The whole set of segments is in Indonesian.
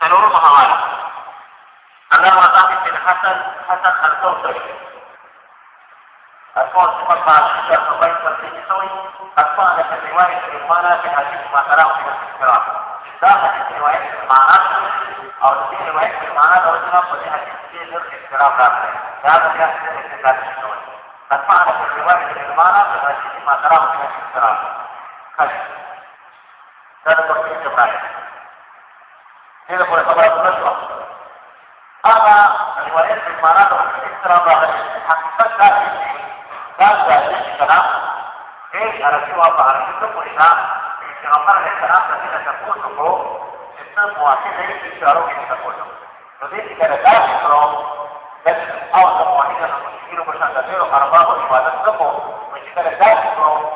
سلور مهواله الله وضعت في الحسن حسن الكوثري أكون صفة مع الشيخ الرئيس خشب هذا تصنيف الرائع هنا قول خبرات النشرة أما الولايات المعنات الاسترابة حقيقتها بعد ذلك الكلام إيه أرسلوا الله أرسلوا إلى في غمار الكلام الذين تقوله ستة واحدة يشعروا إن تقوله فذلك كان لا يشعروا لكن أعظم واحدة المسلمين ومشان تفيروا أرباب وشوادة تقوله وإن كان لا يشعروا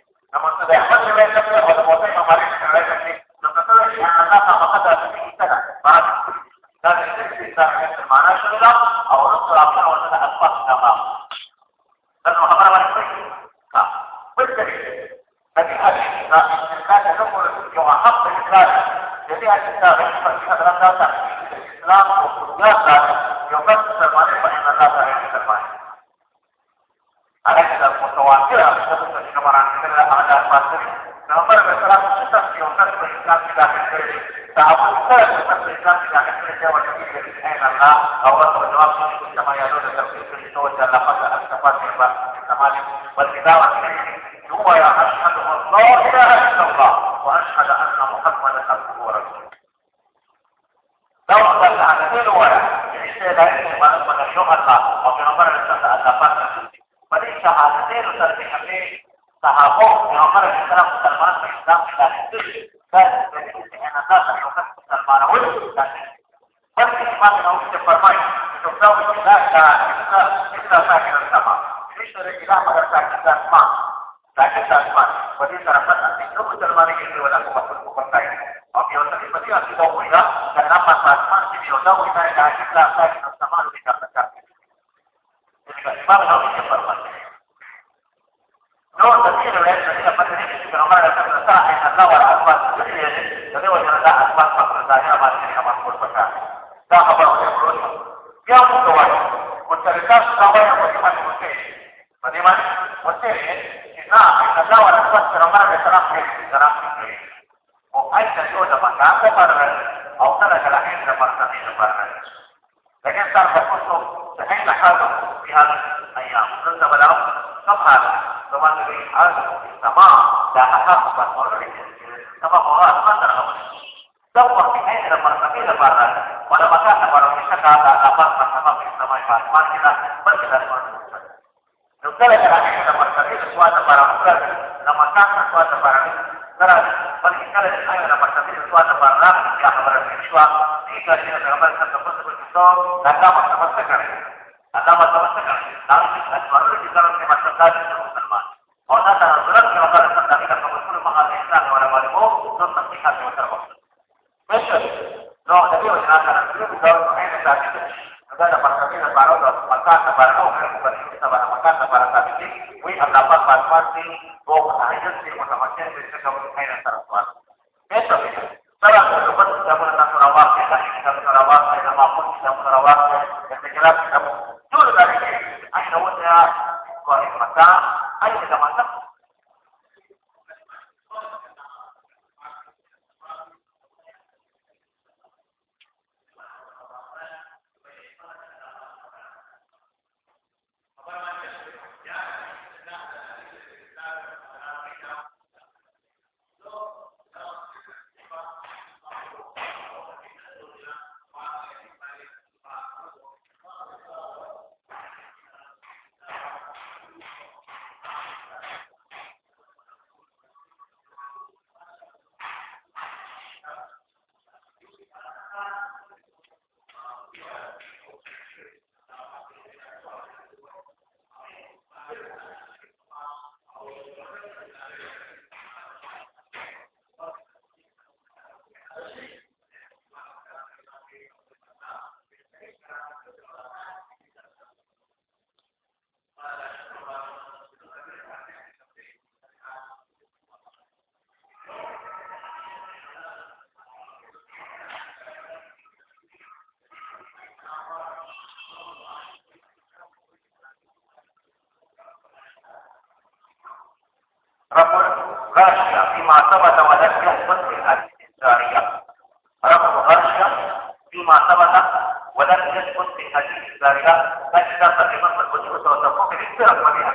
الإسلام يشمل في هذا الإسلام وقدرات يقص المريض فإن الله تعالى يتبعه عليك المتواترة بسبب الشمران كلا على الفاتر نمبر بسرعة ستة يوصل الإسلام في داخل الكريم تعبد ثلاث يوصل الإسلام في داخل الكريم وتجيب بإذن الله أو أصل جواب كما يدون تفسير في توجه لقد أستفاد من الزمان والكتابة هو يا أشهد أن لا إله إلا الله وأشهد أن محمدا عبده ورسوله सफर था और पैगम्बर सफर बड़ी शहादतें उतर के हमने साहबों पैगम्बर मुसलमान में इस्लाम मुसलमान हो बल्कि से फरमाई मुसलमान के लिए वाला को मतलब को पता है और यह सभी पति आपकी दो महिला करना पास पास पास की योजना होता है مرة ويكفر مرة نور تسير الناس الذين فتنين في رمضان الفتنة ساعة تنور أكبر كل يجب تنور جرزاء أكبر فقر زاهرة ما تنحى مصبور بكاء لا خبر يقولون يوم الدواج والشركات تنور مهمة المسيح مهمة المسيح إذا تنور أكبر في رمضان الفتنة yang harus siswa jika dia dapat tersebut seperti itu, dan dapat sama sekali. Dan dapat sama sekali. Tapi tidak baru di dalam tema sekali Musulman. Ona dan berat kalau ada tentang kita kebetul mahal Islam kepada walimu, itu terlihat yang terbaik. Besok, no, jadi usahakan itu bisa mengenai saat itu. Juga dapat kami baru maka sabar kau yang bukan sabar maka sabar kami ini, we dapat pasti bahwa akhirnya si mutamakin bisa kamu mengenai antara suatu. Besok, sekarang ke depan kita menentang Sarawak, kita kita Sarawak, kita maupun kita Sarawak, yang فيما ثبت ولم يثبت في الحديث الجارية رفض غرشة فيما ثبت ولم يثبت في الحديث الجارية أجل تقريبا الوجود وتفوق الاختلاف ما بها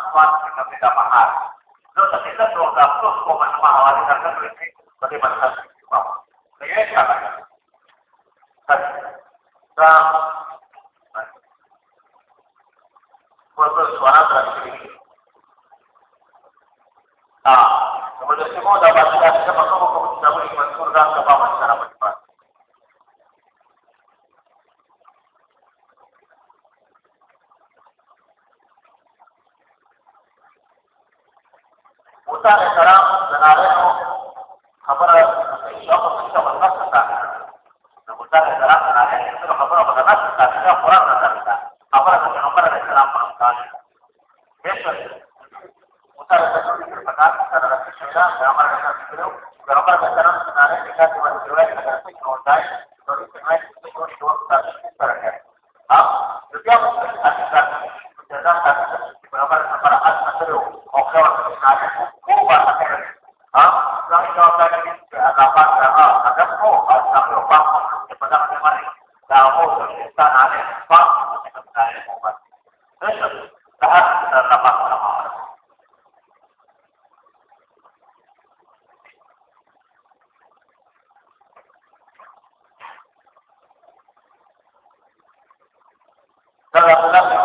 خبره شخص شخص نفس بتاعتها المستند ثلاثة على يحصل خبره بقى نفس بتاعتها قرارنا ثلاثة خبره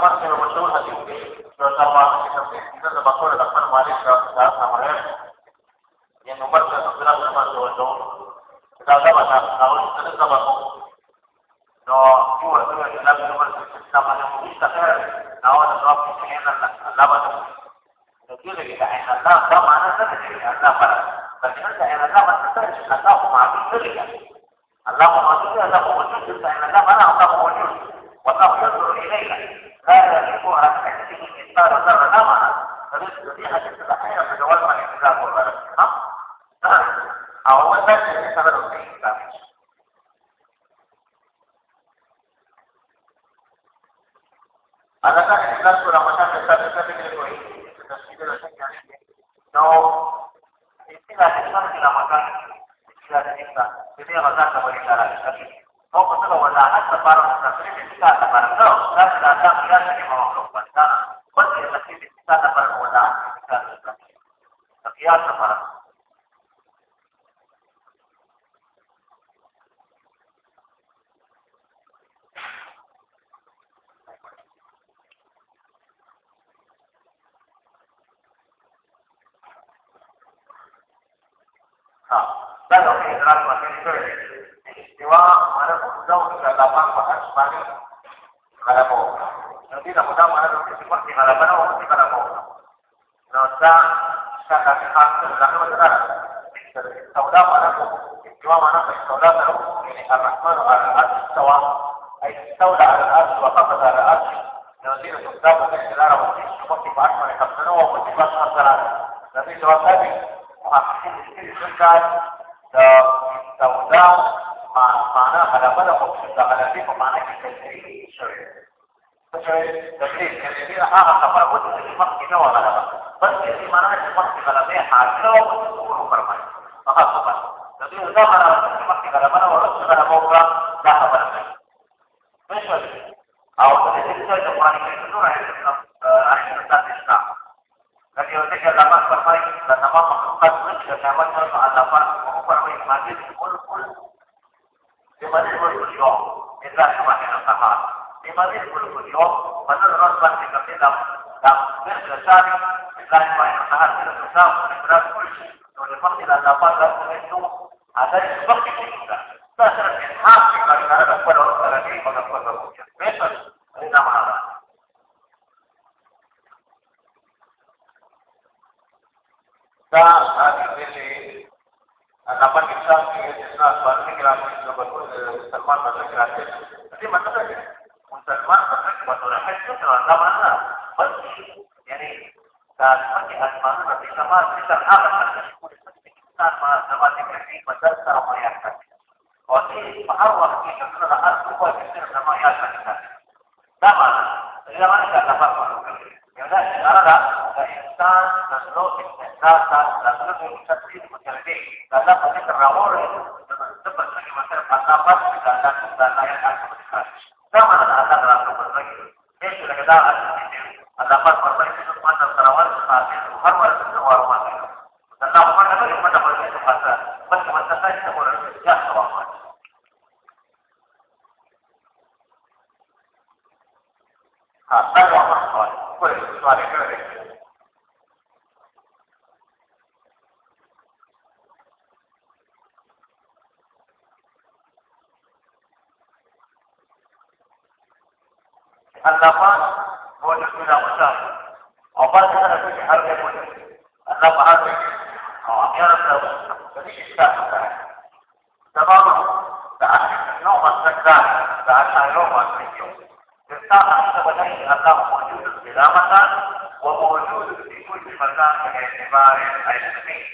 ممثل وجودها في البيت يعتبر إذا بقول الأخبار مالك ساعتها مرات يعني ممثل أخبار الممثل وجوده إذا ثبت نقول إذا ثبت نو هو سوى الكلام الممثل في السماء لم يستقر نوال الرب في حين اللبن نقول إذا حين الله ده معناه سنة الله فرد لكن أنت حين الله ما تستقرش الله معه في Adakah yang jelas kurang macam desa-desa di negeri ini? Sudah sudah rasanya ini. No, istilah desa dinamakan istilah desa. Jadi yang akan kembali ke arah desa. Oh, betul bahwa lahan separuh santri di kita separuh. No, dan datang dia jadi mau keluar sana. بنو څه کړه مو نو دا څنګه چې تاسو څنګه وځه سودا معنا استواء معنا سودا سره یعنی الرحمن على العرش استوى اي استولى على العرش وقبض على العرش نزيل الكتاب في الشرارة والسيش وقت بعد ما يكفنه وقت بعد ما الزرارة لذي جوابي محققين الشيء الشركات سودا معناها لبدا مقصودة على فيكم معناها كالتريد الشرير تخيل كلمين حاجة خبرة قلت في مصر جوا غلبة بس في مناطق مصر غلبية حاجة وقلت وفرمان فقط خبرة لكن ده غلبة في مصر غلبة ورسل غلبة ده خبرة مش ولا أو تنزل شوية قرآن كريم دور عشان الناس يسمع لكن يقول لك لما فرمان لما ما قد نشر لما نشر على فرمان وفرمان ما جيت كل كل لما نشر اليوم إذا شو ما كان الصحابة لما نشر ada sebab itu juga. Dasar hak karena ada pada orang lagi pada pada hujan. Besar ini nama Allah. Dan hari ini dapat kita di Islam baru ini kita betul Salman baru kita. Jadi macam saja. Salman baru kita itu menjadi za النقاش هو نحن نقشار أو بعد هذا كل حركة كلها النقاش هذا أو أحيانا تريد الشاحة تماما. فأحيانا يوم السكران فأحيانا يوم السكران الساعة حسب نهي الله موجود بلا مكان وموجود في كل مكان باعتبار العلمي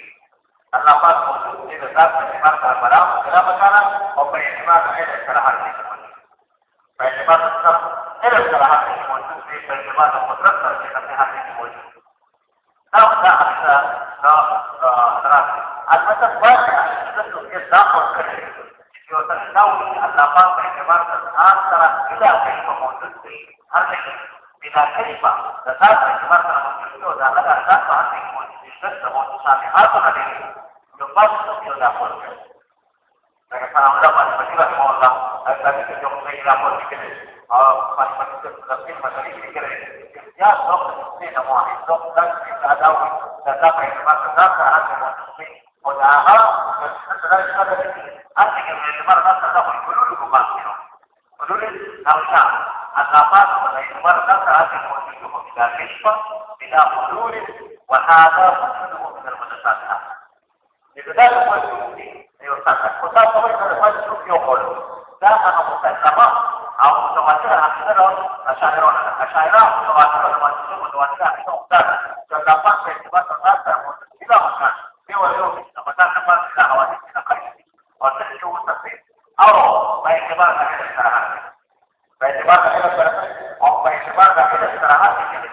النقاش موجود في اعتبار باعتبار في بلا مكان وباعتبار العلم الحركي باعتبار الصرف adalah hati yang muncul di penerima atau kodrat dari hati hati yang muncul. Kalau kita bisa terang, ada sebuahnya tentu kita pun kecil. Jika kita tahu ini adalah apa penerima antara tidak penerima muncul di hati ini. Bila kelima, dasar penerima telah muncul itu adalah dasar hati yang muncul di sesuatu muncul sampai hati hati ini. Jumlah itu tidak muncul. Mereka sangat mendapat, tiba-tiba semua orang असांखे पंहिंजो हुनजी इलाफ़ो थी करे الآفات والاعتبار د ځان هڅه کوي چې دا کشف بلا حلول وهذا حلول من المتسابقات لذا يقول یو څه کو تاسو په اړه څه یو کول دا هغه مستقامه او متواتر عقیده او اشاعره اشاعره متواتر متواتر متواتر عقیده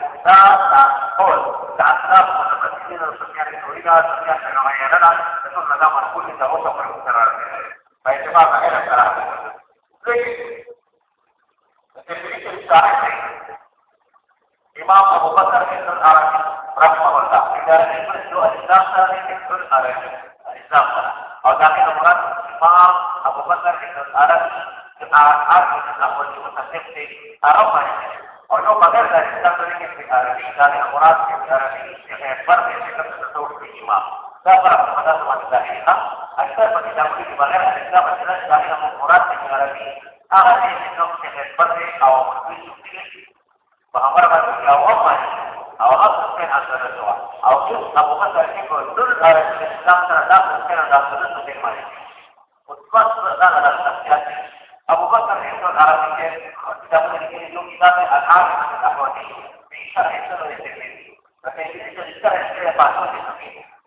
مختار چې دا په اعتبار سره تاسو متواتر مکان دی ولې او او چې ابو بکر چې په ټول اسلام سره دا څه نه دا څه څه دی مالي او څه دا نه راځي बस रजा सकते अब बस जो किताब है आधार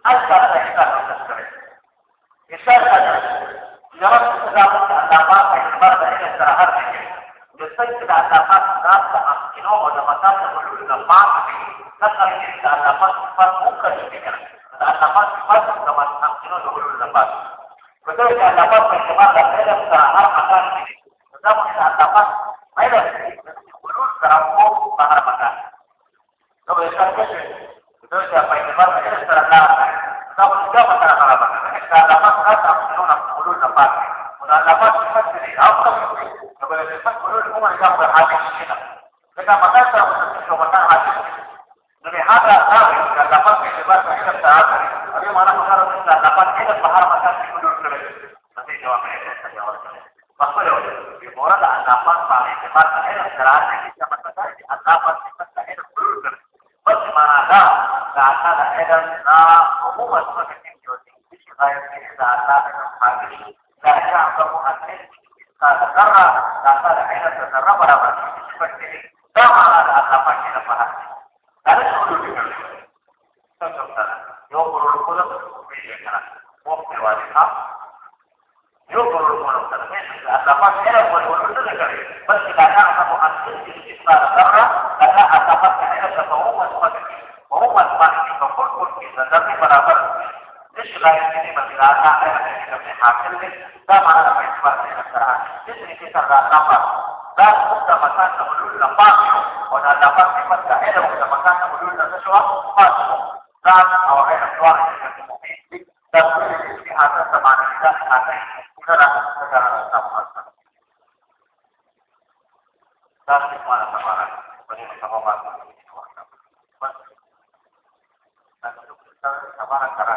हर साल का हिस्सा रोशन करें हिस्सा Terdapat empat muka di sini. Terdapat empat muka sama-sama kilo dua puluh lepas. Betul tidak dapat berkembang dan tidak sahar makan ini. Betul tidak dapat medan belum secara umum sahar makan. Kalau yang ketiga, betul siapa yang dapat medan secara dalam. Betul juga secara dalam. Tidak dapat kata belum belum dapat. Tidak dapat sifat jadi apa? Kalau sifat belum umum yang. करार नहीं इसका मतलब है कि अल्लाह पर सिफत का हैदर जरूर कर बस माना दाता का हैदर ना बहु मस्म करने की होती है इस गायब के लिए दाता का नफागरी दाता का वो अन्य का जर्रा दाता का हैदर का जर्रा बराबर है पर तेरे तब माना दाता पर के नफा अरे शुरू भी कर सब सब तरह जो करोड़ को लग मिल जाएगा वो करवा देगा أطلقت علم والحدود الكبير بس لا أعلم أن تنزل الإسلام ذرة أنا أتفتح علم فهو المسلم وهو المسلم فكل كل في ذرة فلا بد. ليش لا يمكن أن لا أعلم أن يكون حاكم؟ ده معنى لما يتفرق علم ذرة ليش كيف لا نفر إيه لا تقصد مكان تقولون لفاقه وأنا لفاقه فتح علم وإذا مكان تقولون لنشوى فاقه ذات أو غير أسوار المفيد تقول في هذا الزمان هذا kita sama karena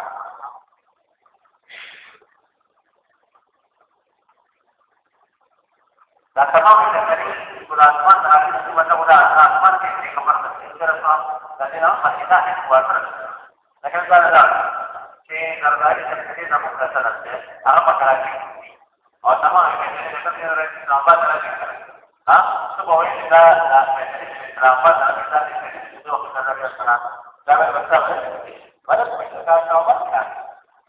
dan sama kita tadi sudah terakhir mudah-mudahan rahmat di kamar dan masjid yang terus. Kalau si sendiri namun apa? Oh sama ini kita kira lambat lagi. Ah, sebuah ini kita lambat dan kita di sini itu kita lagi sekarang. Jangan bersabar. Pada kita lambat kan.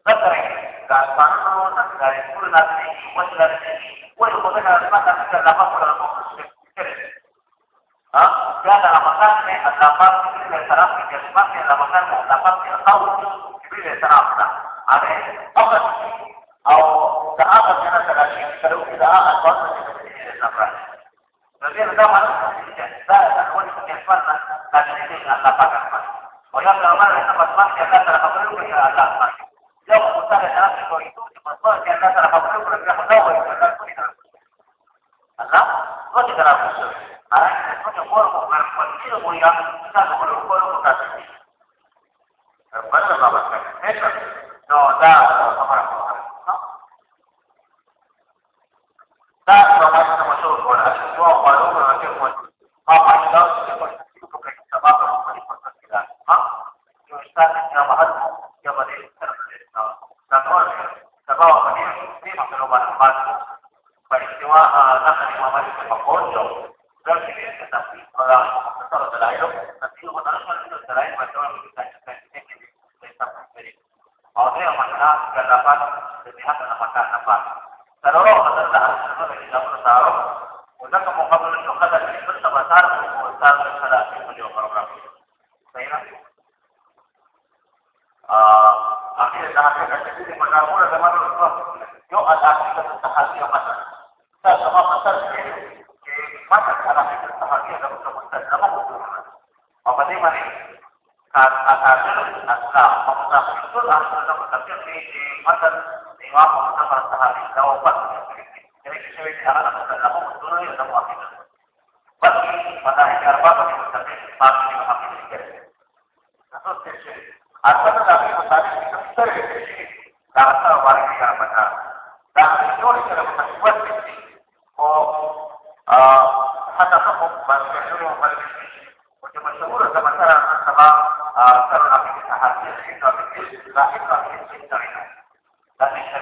Betul. Dan mana nanti dari puluh nanti, masih dari sini. Wah, kalau kita dapat kita dapat kalau dia kau yang mana dan ini nggak dapat apa oh yang dalam mana dapat mas yang ada dalam perlu kita ada mas dia memutar dari saraf itu itu cuma yang ada dalam perlu kita tahu itu ada kita Allah, kau tidak harus Ahora, no te puedo comer cualquier unidad, quizás como lo puedo tocar. Pero bueno, no va a ser eso. No, da, no, para probar, ¿no? Da, no, más como yo, por así, yo, cuando uno no tiene mucho. Apa yang tahu seperti itu bukan sebab dari perspektif. Ha? Yo está en la baja, yo me dice, dan orang sebab apa ini, ini masalah bahan-bahan. Peristiwa, nak terima masih sepak bodoh. berarti tetapi kalau kalau terlalu tapi itu terlalu macam kita kita kita kita sendiri. Orang yang mana kita dapat lihat dan apa apa. Kalau orang ada harus kita tidak perlu tahu. Untuk kemukaban itu kata ini bersama-sama untuk ada di video program. Saya uh, akhirnya dah akhirnya jadi di mana pun ada mana yo ada kita tahasi yang mana. Kita sama pasal ini maka cara kita bahagia dalam kemudian dalam hubungan. Apa dia mana? Kata kata asal, maksudnya itu asal dalam tafsir di di mata di apa maksudnya sehari jawaban. Jadi kita bicara dalam dalam hubungan yang dalam akidah. Bagi pada ajar apa yang tadi pasti akidah. Atau sesi. Atau tetapi tadi kita sesi. Kata warga yang pada. Dan itu adalah buat Oh, حتى تقوم بشروع ومشهورة كما ترى أنها ترى في التحدي حتى في لا حتى في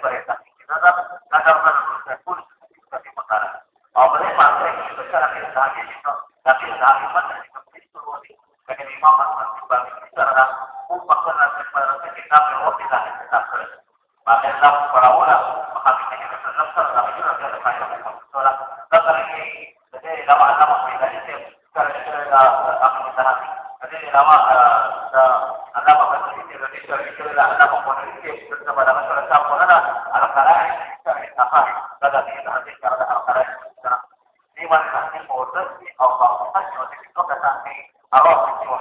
Gracias.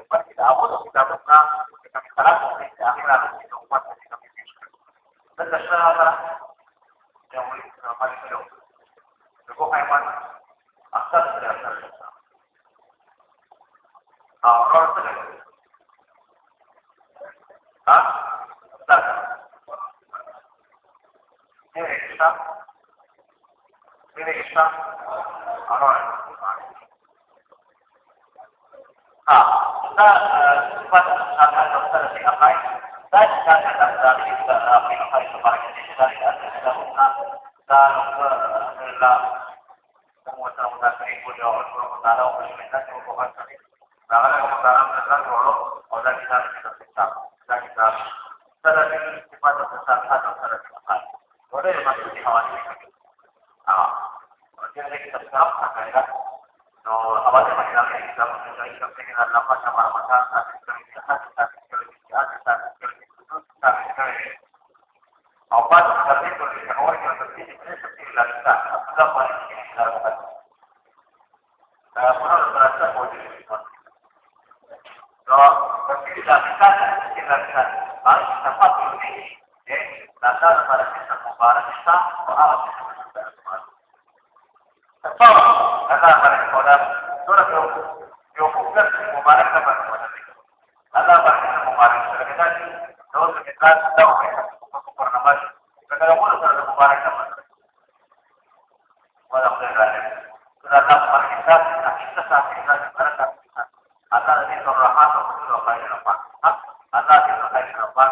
kehidupan kita awal kita buka kita misalnya di akhirat. secara ini sifat besar atau. Boleh masuk di awal ini. Ah, kita sekarang akan lihat. No, awalnya masih lama kita mengenai kita dengan lapan sama kita, satu kali kita satu kali kita satu kali kita satu kali. Awal kita berpikir bahwa yang terjadi itu seperti lantai, apa ಅದು ಮುಬಾರಕ ಮಾತ್ರ walau berada. Terhadap kemarin kita sampai dari kita Atas ini terlahat, atau tidak kaya lepas. Atas ini kaya lepas,